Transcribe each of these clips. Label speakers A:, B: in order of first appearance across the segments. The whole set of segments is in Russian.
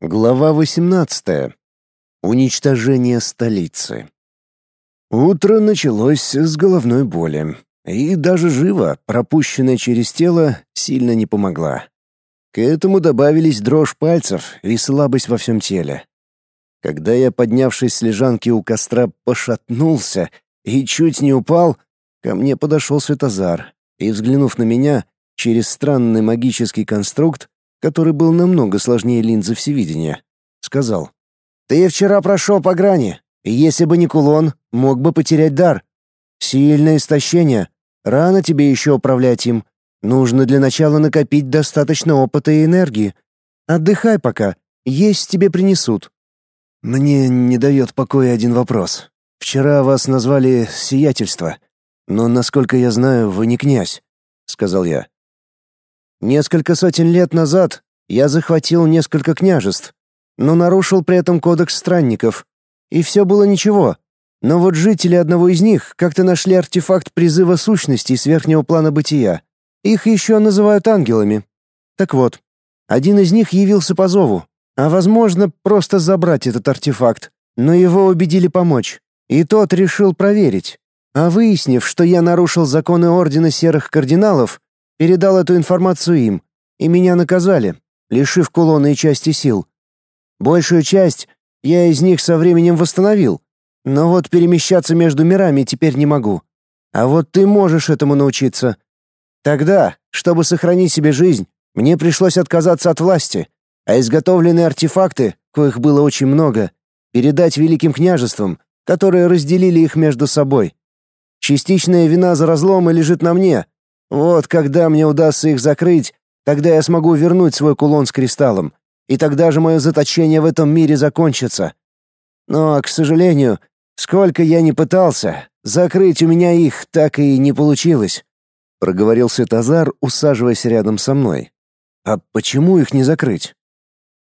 A: Глава 18. Уничтожение столицы. Утро началось с головной боли, и даже живо, пропущенная через тело, сильно не помогла. К этому добавились дрожь пальцев и слабость во всем теле. Когда я, поднявшись с лежанки у костра, пошатнулся и чуть не упал, ко мне подошел Светозар и, взглянув на меня, через странный магический конструкт, который был намного сложнее линзы всевидения, сказал. «Ты вчера прошел по грани, и если бы не кулон, мог бы потерять дар. Сильное истощение. Рано тебе еще управлять им. Нужно для начала накопить достаточно опыта и энергии. Отдыхай пока, есть тебе принесут». «Мне не дает покоя один вопрос. Вчера вас назвали «сиятельство», но, насколько я знаю, вы не князь», — сказал я. Несколько сотен лет назад я захватил несколько княжеств, но нарушил при этом кодекс странников. И все было ничего. Но вот жители одного из них как-то нашли артефакт призыва сущностей с верхнего плана бытия. Их еще называют ангелами. Так вот, один из них явился по зову, а, возможно, просто забрать этот артефакт, но его убедили помочь. И тот решил проверить. А выяснив, что я нарушил законы Ордена Серых Кардиналов, Передал эту информацию им, и меня наказали, лишив кулона и части сил. Большую часть я из них со временем восстановил, но вот перемещаться между мирами теперь не могу. А вот ты можешь этому научиться. Тогда, чтобы сохранить себе жизнь, мне пришлось отказаться от власти, а изготовленные артефакты, коих было очень много, передать великим княжествам, которые разделили их между собой. Частичная вина за разломы лежит на мне, вот когда мне удастся их закрыть, тогда я смогу вернуть свой кулон с кристаллом, и тогда же мое заточение в этом мире закончится. Но, к сожалению, сколько я ни пытался, закрыть у меня их так и не получилось, проговорил Светозар, усаживаясь рядом со мной. А почему их не закрыть?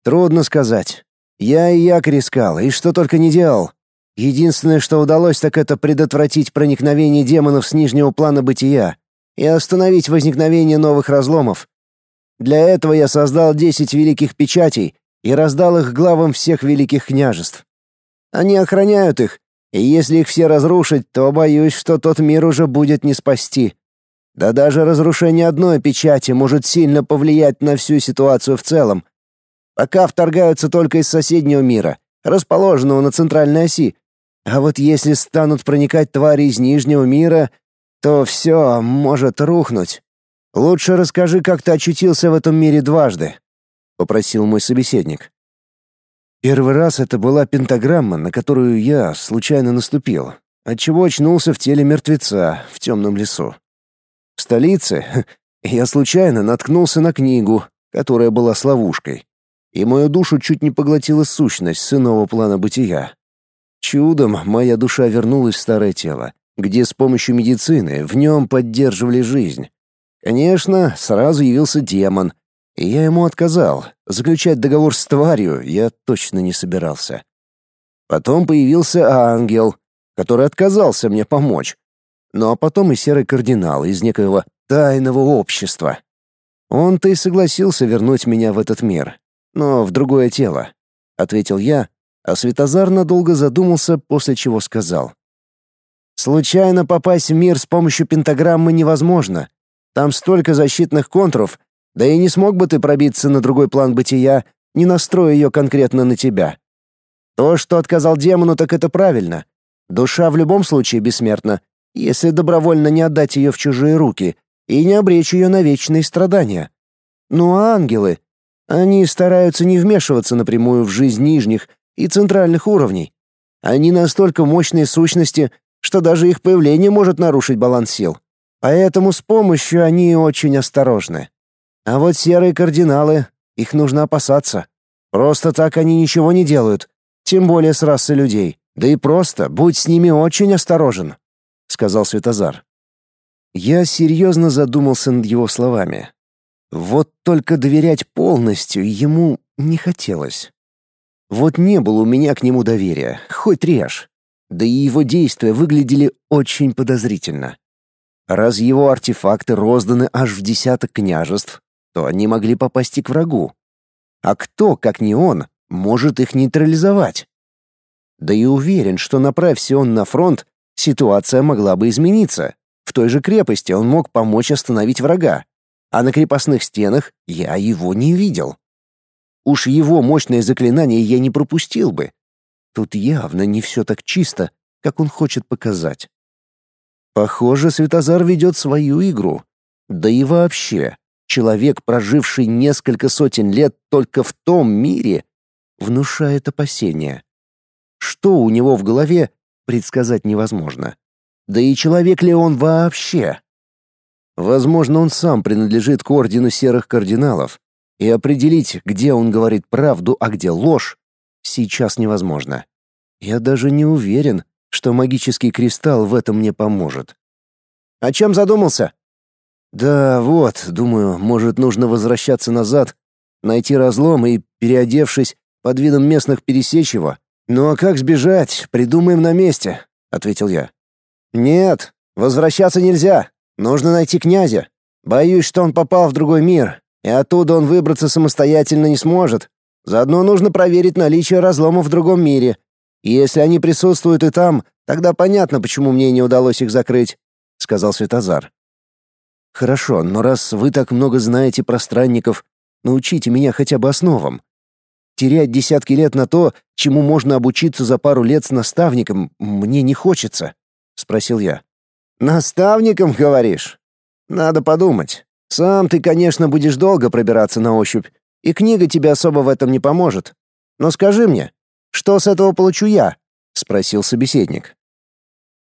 A: Трудно сказать. Я и якорь искал, и что только не делал. Единственное, что удалось, так это предотвратить проникновение демонов с нижнего плана бытия и остановить возникновение новых разломов. Для этого я создал десять великих печатей и раздал их главам всех великих княжеств. Они охраняют их, и если их все разрушить, то боюсь, что тот мир уже будет не спасти. Да даже разрушение одной печати может сильно повлиять на всю ситуацию в целом. Пока вторгаются только из соседнего мира, расположенного на центральной оси. А вот если станут проникать твари из нижнего мира, то все может рухнуть. Лучше расскажи, как ты очутился в этом мире дважды, попросил мой собеседник. Первый раз это была пентаграмма, на которую я случайно наступил, отчего очнулся в теле мертвеца в темном лесу. В столице я случайно наткнулся на книгу, которая была с ловушкой, и мою душу чуть не поглотила сущность с плана бытия. Чудом моя душа вернулась в старое тело, где с помощью медицины в нем поддерживали жизнь. Конечно, сразу явился демон, и я ему отказал. Заключать договор с тварью я точно не собирался. Потом появился ангел, который отказался мне помочь. Ну а потом и серый кардинал из некоего тайного общества. Он-то и согласился вернуть меня в этот мир, но в другое тело, ответил я, а Светозар надолго задумался, после чего сказал: Случайно попасть в мир с помощью пентаграммы невозможно. Там столько защитных контуров, да и не смог бы ты пробиться на другой план бытия, не настроя ее конкретно на тебя. То, что отказал демону, так это правильно. Душа в любом случае бессмертна, если добровольно не отдать ее в чужие руки и не обречь ее на вечные страдания. Ну а ангелы? Они стараются не вмешиваться напрямую в жизнь нижних и центральных уровней. Они настолько мощные сущности, что даже их появление может нарушить баланс сил. Поэтому с помощью они очень осторожны. А вот серые кардиналы, их нужно опасаться. Просто так они ничего не делают, тем более с расой людей. Да и просто будь с ними очень осторожен, сказал Светозар. Я серьезно задумался над его словами. Вот только доверять полностью ему не хотелось. Вот не было у меня к нему доверия, хоть режь да и его действия выглядели очень подозрительно. Раз его артефакты розданы аж в десяток княжеств, то они могли попасть и к врагу. А кто, как не он, может их нейтрализовать. Да и уверен, что направься он на фронт, ситуация могла бы измениться. В той же крепости он мог помочь остановить врага, а на крепостных стенах я его не видел. Уж его мощное заклинание я не пропустил бы. Тут явно не все так чисто, как он хочет показать. Похоже, Светозар ведет свою игру. Да и вообще, человек, проживший несколько сотен лет только в том мире, внушает опасения. Что у него в голове, предсказать невозможно. Да и человек ли он вообще? Возможно, он сам принадлежит к ордену серых кардиналов, и определить, где он говорит правду, а где ложь, сейчас невозможно. Я даже не уверен, что магический кристалл в этом мне поможет. О чем задумался? Да, вот, думаю, может, нужно возвращаться назад, найти разлом и, переодевшись под видом местных, пересечь его. Ну а как сбежать, придумаем на месте, ответил я. Нет, возвращаться нельзя. Нужно найти князя. Боюсь, что он попал в другой мир, и оттуда он выбраться самостоятельно не сможет. Заодно нужно проверить наличие разломов в другом мире. Если они присутствуют и там, тогда понятно, почему мне не удалось их закрыть», — сказал Светозар. «Хорошо, но раз вы так много знаете про странников, научите меня хотя бы основам. Терять десятки лет на то, чему можно обучиться за пару лет с наставником, мне не хочется», — спросил я. «Наставником, говоришь? Надо подумать. Сам ты, конечно, будешь долго пробираться на ощупь, и книга тебе особо в этом не поможет. Но скажи мне, что с этого получу я? спросил собеседник.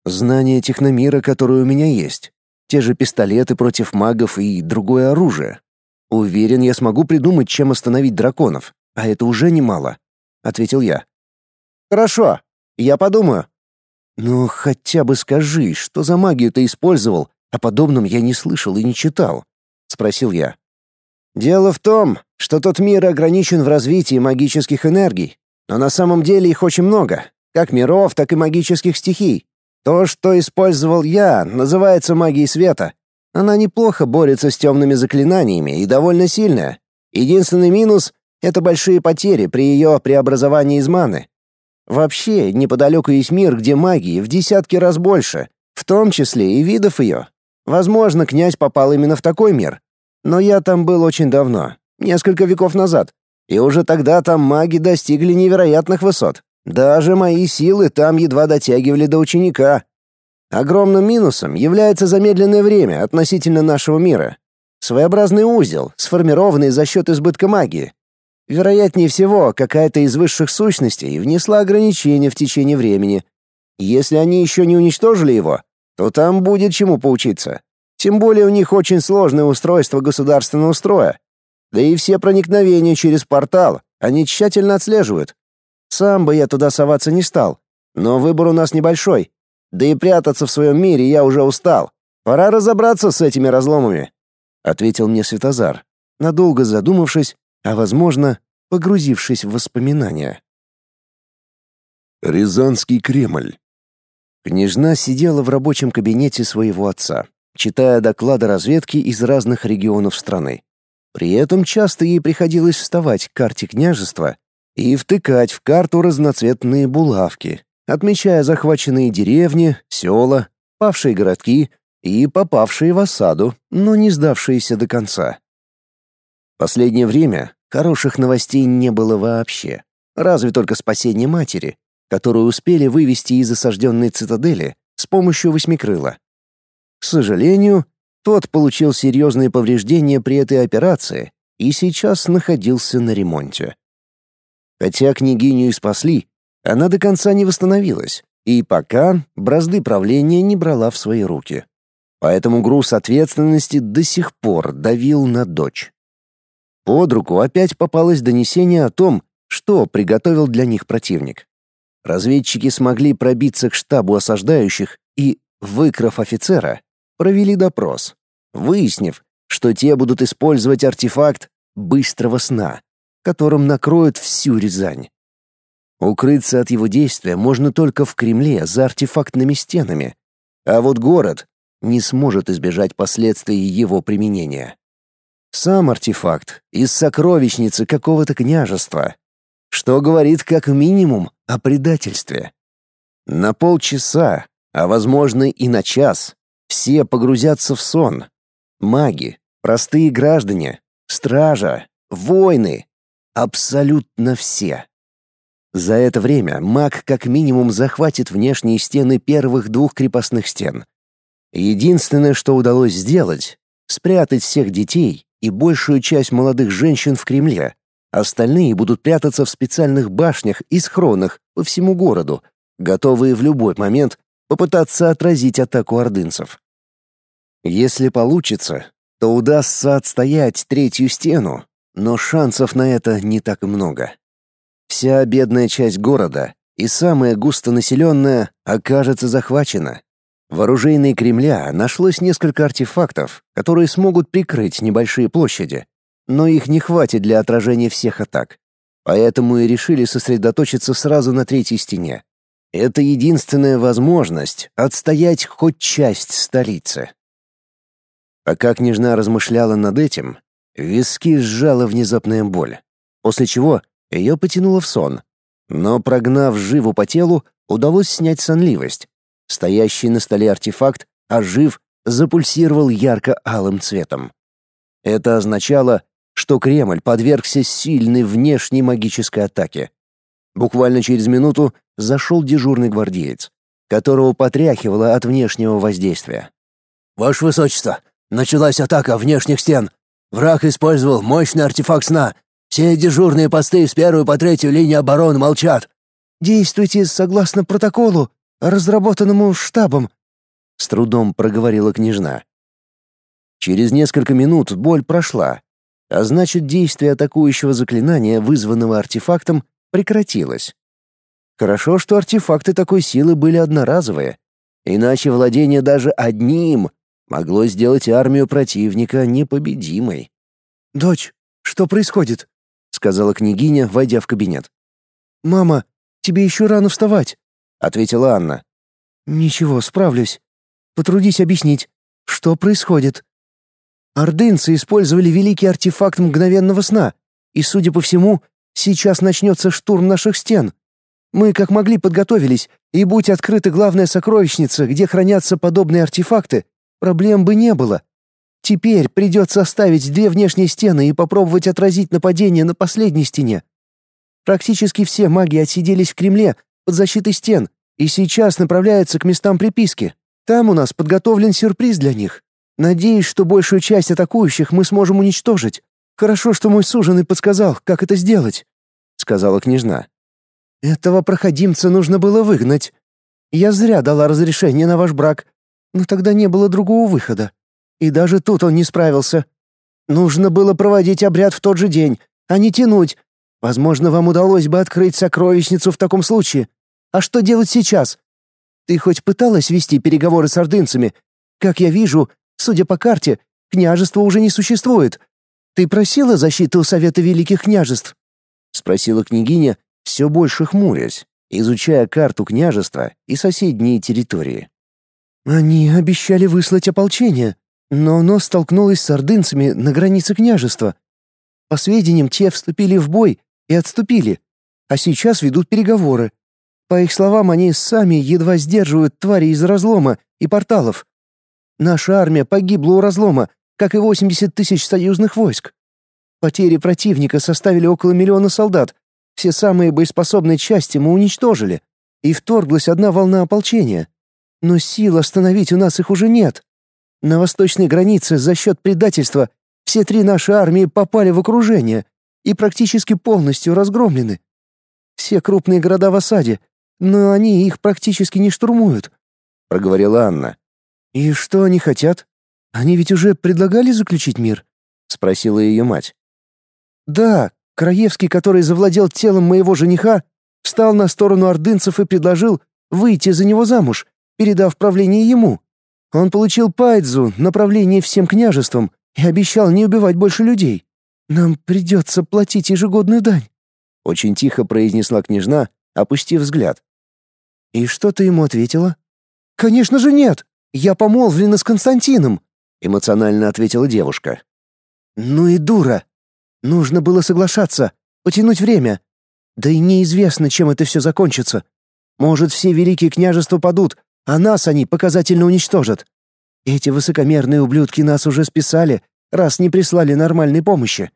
A: Знание техномира, которое у меня есть, те же пистолеты против магов и другое оружие. Уверен, я смогу придумать, чем остановить драконов, а это уже немало, ответил я. Хорошо, я подумаю. Но хотя бы скажи, что за магию ты использовал? О подобном я не слышал и не читал спросил я. Дело в том, что тот мир ограничен в развитии магических энергий, но на самом деле их очень много, как миров, так и магических стихий. То, что использовал я, называется магией света. Она неплохо борется с темными заклинаниями и довольно сильная. Единственный минус — это большие потери при ее преобразовании из маны. Вообще, неподалеку есть мир, где магии в десятки раз больше, в том числе и видов ее. Возможно, князь попал именно в такой мир, но я там был очень давно, несколько веков назад, и уже тогда там маги достигли невероятных высот. Даже мои силы там едва дотягивали до ученика. Огромным минусом является замедленное время относительно нашего мира. Своеобразный узел, сформированный за счет избытка магии. Вероятнее всего, какая-то из высших сущностей внесла ограничения в течение времени. Если они еще не уничтожили его, то там будет чему поучиться. Тем более у них очень сложное устройство государственного строя. Да и все проникновения через портал они тщательно отслеживают. Сам бы я туда соваться не стал, но выбор у нас небольшой. Да и прятаться в своем мире я уже устал. Пора разобраться с этими разломами, ответил мне Светозар, надолго задумавшись, а возможно, погрузившись в воспоминания.
B: Рязанский Кремль.
A: Княжна сидела в рабочем кабинете своего отца читая доклады разведки из разных регионов страны. При этом часто ей приходилось вставать к карте княжества и втыкать в карту разноцветные булавки, отмечая захваченные деревни, села, павшие городки и попавшие в осаду, но не сдавшиеся до конца. Последнее время хороших новостей не было вообще, разве только спасение матери, которую успели вывести из осажденной цитадели с помощью восьмикрыла. К сожалению, тот получил серьезные повреждения при этой операции и сейчас находился на ремонте. Хотя княгиню и спасли, она до конца не восстановилась, и пока бразды правления не брала в свои руки. Поэтому груз ответственности до сих пор давил на дочь. Под руку опять попалось донесение о том, что приготовил для них противник. Разведчики смогли пробиться к штабу осаждающих и, выкрав офицера, провели допрос, выяснив, что те будут использовать артефакт быстрого сна, которым накроют всю Рязань. Укрыться от его действия можно только в Кремле за артефактными стенами, а вот город не сможет избежать последствий его применения. Сам артефакт из сокровищницы какого-то княжества. что говорит как минимум о предательстве. На полчаса, а возможно и на час, все погрузятся в сон. Маги, простые граждане, стража, воины, абсолютно все. За это время маг как минимум захватит внешние стены первых двух крепостных стен. Единственное, что удалось сделать — спрятать всех детей и большую часть молодых женщин в Кремле. Остальные будут прятаться в специальных башнях и схронах по всему городу, готовые в любой момент попытаться отразить атаку ордынцев. Если получится, то удастся отстоять третью стену, но шансов на это не так много. Вся бедная часть города и самая густонаселенная окажется захвачена. В оружейной Кремля нашлось несколько артефактов, которые смогут прикрыть небольшие площади, но их не хватит для отражения всех атак. Поэтому и решили сосредоточиться сразу на третьей стене. Это единственная возможность отстоять хоть часть столицы. Пока княжна размышляла над этим, виски сжала внезапная боль, после чего ее потянуло в сон. Но прогнав живу по телу, удалось снять сонливость. Стоящий на столе артефакт, ожив, запульсировал ярко-алым цветом. Это означало, что Кремль подвергся сильной внешней магической атаке. Буквально через минуту зашел дежурный гвардеец, которого потряхивало от внешнего воздействия.
B: «Ваше Высочество, Началась атака внешних стен. Враг использовал мощный артефакт сна. Все дежурные посты с первой по третью линии обороны молчат.
C: Действуйте согласно протоколу, разработанному штабом, с трудом проговорила княжна.
A: Через несколько минут боль прошла, а значит, действие атакующего заклинания, вызванного артефактом, прекратилось. Хорошо, что артефакты такой силы были одноразовые, иначе владение даже одним могло сделать армию противника непобедимой.
C: «Дочь, что происходит?»
A: — сказала княгиня, войдя в кабинет.
C: «Мама, тебе еще рано вставать», —
A: ответила Анна.
C: «Ничего, справлюсь. Потрудись объяснить, что происходит?» Ордынцы использовали великий артефакт мгновенного сна, и, судя по всему, сейчас начнется штурм наших стен. Мы как могли подготовились, и будь открыта главная сокровищница, где хранятся подобные артефакты, проблем бы не было. Теперь придется оставить две внешние стены и попробовать отразить нападение на последней стене. Практически все маги отсиделись в Кремле под защитой стен и сейчас направляются к местам приписки. Там у нас подготовлен сюрприз для них. Надеюсь, что большую часть атакующих мы сможем уничтожить. Хорошо, что мой суженый подсказал, как это сделать», — сказала княжна. «Этого проходимца нужно было выгнать. Я зря дала разрешение на ваш брак, но тогда не было другого выхода. И даже тут он не справился. Нужно было проводить обряд в тот же день, а не тянуть. Возможно, вам удалось бы открыть сокровищницу в таком случае. А что делать сейчас? Ты хоть пыталась вести переговоры с ордынцами? Как я вижу, судя по карте, княжество уже не существует. Ты просила защиты у Совета Великих Княжеств?» — спросила княгиня, все больше хмурясь, изучая карту княжества и соседние территории. Они обещали выслать ополчение, но оно столкнулось с ордынцами на границе княжества. По сведениям, те вступили в бой и отступили, а сейчас ведут переговоры. По их словам, они сами едва сдерживают твари из разлома и порталов. Наша армия погибла у разлома, как и 80 тысяч союзных войск. Потери противника составили около миллиона солдат. Все самые боеспособные части мы уничтожили. И вторглась одна волна ополчения. Но сил остановить у нас их уже нет. На восточной границе за счет предательства все три наши армии попали в окружение и практически полностью разгромлены. Все крупные города в осаде, но они их практически не штурмуют», — проговорила Анна. «И что они хотят? Они ведь уже предлагали заключить мир?» — спросила ее мать. «Да, Краевский, который завладел телом моего жениха, встал на сторону ордынцев и предложил выйти за него замуж, передав правление ему. Он получил пайдзу, направление всем княжествам, и обещал не убивать больше людей. Нам придется платить ежегодную дань», — очень тихо произнесла княжна, опустив взгляд. «И что ты ему ответила?» «Конечно же нет! Я помолвлена с Константином!» — эмоционально ответила девушка. «Ну и дура! Нужно было соглашаться, потянуть время. Да и неизвестно, чем это все закончится. Может, все великие княжества падут, а нас они показательно уничтожат. Эти высокомерные ублюдки нас уже списали, раз не прислали нормальной помощи.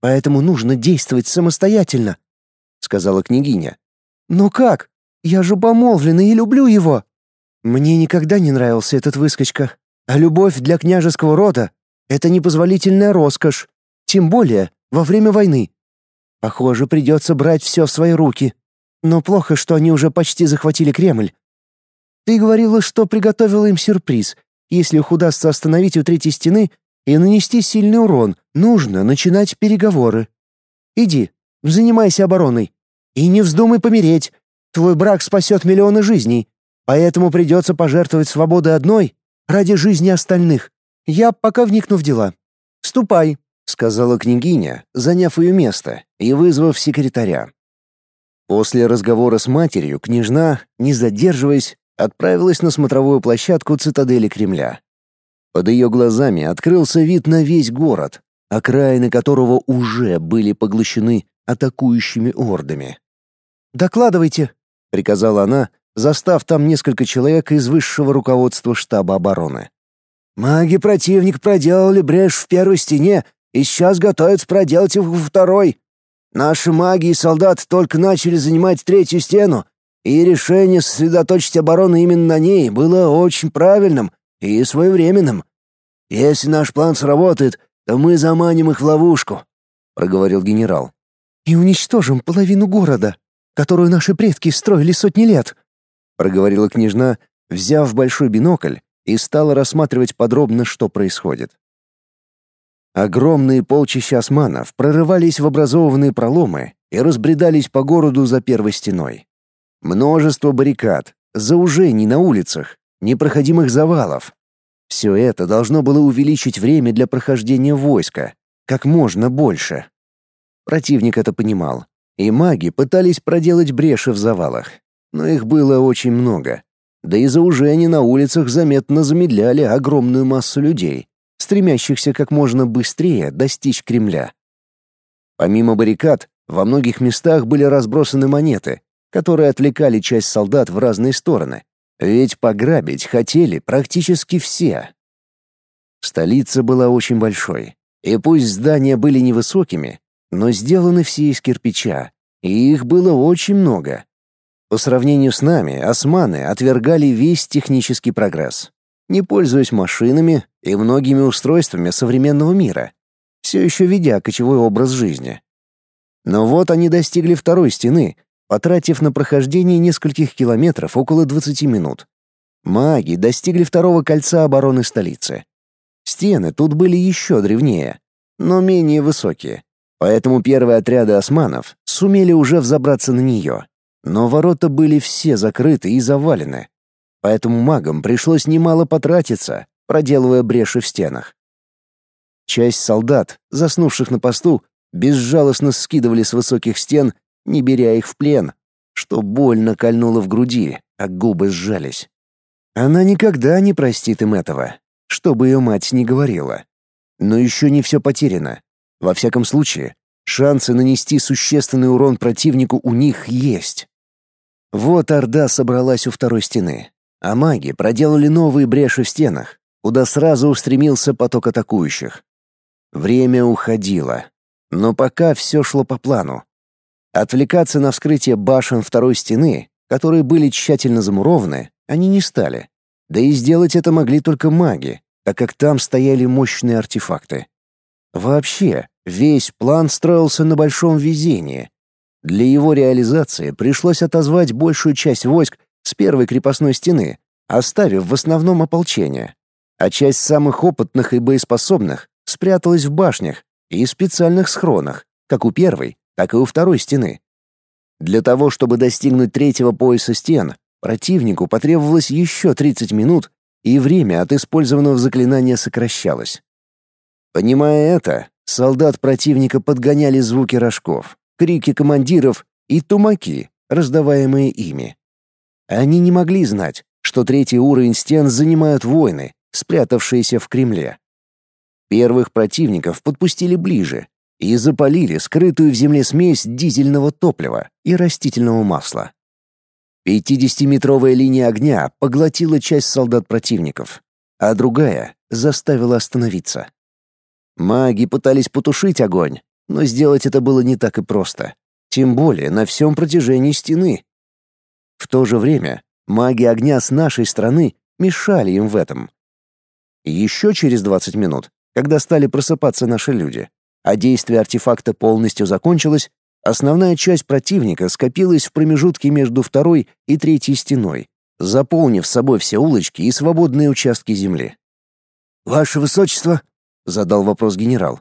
C: Поэтому нужно действовать самостоятельно», — сказала княгиня. «Ну как? Я же помолвлена и люблю его». Мне никогда не нравился этот выскочка. А любовь для княжеского рода — это непозволительная роскошь, тем более во время войны. Похоже, придется брать все в свои руки. Но плохо, что они уже почти захватили Кремль. Ты говорила, что приготовила им сюрприз. Если их удастся остановить у третьей стены и нанести сильный урон, нужно начинать переговоры. Иди, занимайся обороной. И не вздумай помереть. Твой брак спасет миллионы жизней. Поэтому придется пожертвовать свободой одной ради жизни остальных. Я пока вникну в дела. Ступай, сказала княгиня, заняв ее место и вызвав секретаря. После разговора с матерью княжна, не задерживаясь, отправилась на смотровую площадку цитадели Кремля. Под ее глазами открылся вид на весь город, окраины которого уже были поглощены атакующими ордами. «Докладывайте», — приказала она, застав там несколько человек из высшего руководства штаба обороны.
B: «Маги противник проделали брешь в первой стене и сейчас готовятся проделать их во второй. Наши маги и солдаты только начали занимать третью стену, и решение сосредоточить оборону именно на ней было очень правильным и своевременным. Если наш план сработает, то мы заманим их в ловушку», — проговорил генерал.
C: «И уничтожим половину города, которую наши предки строили сотни лет»,
A: проговорила княжна, взяв большой бинокль и стала рассматривать подробно, что происходит. Огромные полчища османов прорывались в образованные проломы и разбредались по городу за первой стеной. Множество баррикад, заужений на улицах, непроходимых завалов. Все это должно было увеличить время для прохождения войска, как можно больше. Противник это понимал, и маги пытались проделать бреши в завалах, но их было очень много. Да и заужения на улицах заметно замедляли огромную массу людей, стремящихся как можно быстрее достичь Кремля. Помимо баррикад, во многих местах были разбросаны монеты, которые отвлекали часть солдат в разные стороны, ведь пограбить хотели практически все. Столица была очень большой, и пусть здания были невысокими, но сделаны все из кирпича, и их было очень много. По сравнению с нами, османы отвергали весь технический прогресс, не пользуясь машинами и многими устройствами современного мира, все еще ведя кочевой образ жизни. Но вот они достигли второй стены, потратив на прохождение нескольких километров около 20 минут. Маги достигли второго кольца обороны столицы. Стены тут были еще древнее, но менее высокие, поэтому первые отряды османов сумели уже взобраться на нее. Но ворота были все закрыты и завалены. Поэтому магам пришлось немало потратиться, проделывая бреши в стенах. Часть солдат, заснувших на посту, безжалостно скидывали с высоких стен, не беря их в плен, что больно кольнуло в груди, а губы сжались. Она никогда не простит им этого, что бы ее мать ни говорила. Но еще не все потеряно. Во всяком случае, шансы нанести существенный урон противнику у них есть. Вот Орда собралась у второй стены, а маги проделали новые бреши в стенах, куда сразу устремился поток атакующих. Время уходило, но пока все шло по плану. Отвлекаться на вскрытие башен второй стены, которые были тщательно замурованы, они не стали. Да и сделать это могли только маги, так как там стояли мощные артефакты. Вообще, весь план строился на большом везении, для его реализации пришлось отозвать большую часть войск с первой крепостной стены, оставив в основном ополчение. А часть самых опытных и боеспособных спряталась в башнях и специальных схронах, как у первой, так и у второй стены. Для того, чтобы достигнуть третьего пояса стен, противнику потребовалось еще 30 минут, и время от использованного заклинания сокращалось. Понимая это, солдат противника подгоняли звуки рожков крики командиров и тумаки, раздаваемые ими. Они не могли знать, что третий уровень стен занимают воины, спрятавшиеся в Кремле. Первых противников подпустили ближе, и запалили скрытую в земле смесь дизельного топлива и растительного масла. Пятидесятиметровая линия огня поглотила часть солдат противников, а другая заставила остановиться. Маги пытались потушить огонь, но сделать это было не так и просто, тем более на всем протяжении стены. В то же время маги огня с нашей стороны мешали им в этом. Еще через 20 минут, когда стали просыпаться наши люди, а действие артефакта полностью закончилось, основная часть противника скопилась в промежутке между второй и третьей стеной, заполнив собой все улочки и свободные участки земли.
B: «Ваше высочество?» — задал вопрос генерал.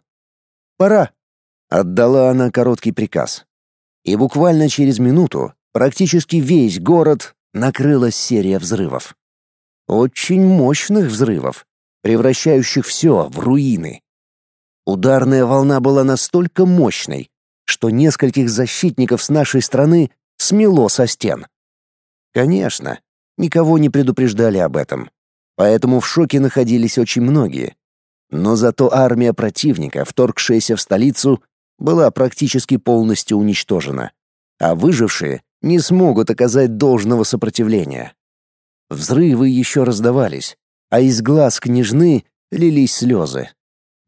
A: «Пора», — отдала она короткий приказ. И буквально через минуту практически весь город накрыла серия взрывов. Очень мощных взрывов, превращающих все в руины. Ударная волна была настолько мощной, что нескольких защитников с нашей страны смело со стен. Конечно, никого не предупреждали об этом, поэтому в шоке находились очень многие. Но зато армия противника, вторгшаяся в столицу, была практически полностью уничтожена, а выжившие не смогут оказать должного сопротивления. Взрывы еще раздавались, а из глаз княжны лились слезы.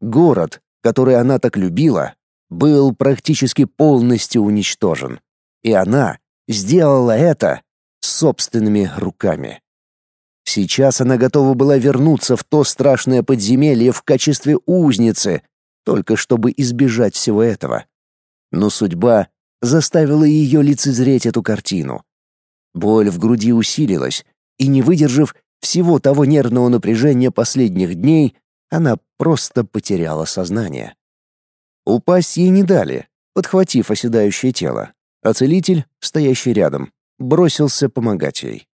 A: Город, который она так любила, был практически полностью уничтожен. И она сделала это собственными руками. Сейчас она готова была вернуться в то страшное подземелье в качестве узницы, только чтобы избежать всего этого. Но судьба заставила ее лицезреть эту картину. Боль в груди усилилась, и, не выдержав всего того нервного напряжения последних дней, она просто потеряла сознание. Упасть ей не дали, подхватив оседающее тело, а целитель, стоящий рядом, бросился помогать ей.